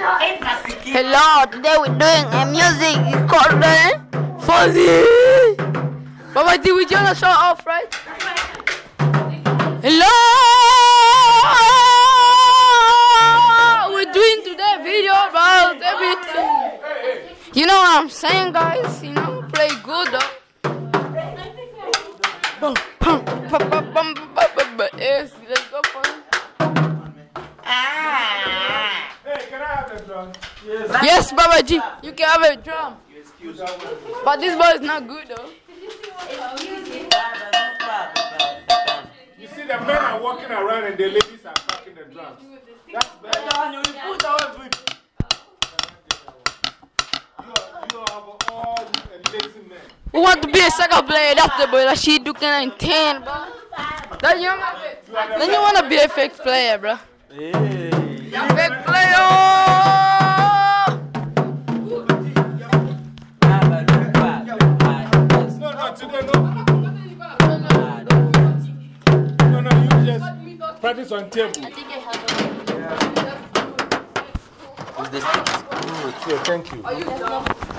Hello, today we're doing a music called uh, Fuzzy. Baba D, we just show off, right? Hello, we're doing today video about everything. You know what I'm saying, guys? You know, play good. Though. Yes, Baba G, you can have a drum. But this boy is not good though. You see, the men are walking around and the ladies are packing the drums. That's better. You, you have all lazy men. Who want to be a soccer player? That's the boy that she do can ten, bro. Then you then you wanna be a fake player, bro. Yeah, today, no. No, no, you just practice on table. Is the stick is good. Yeah, thank you.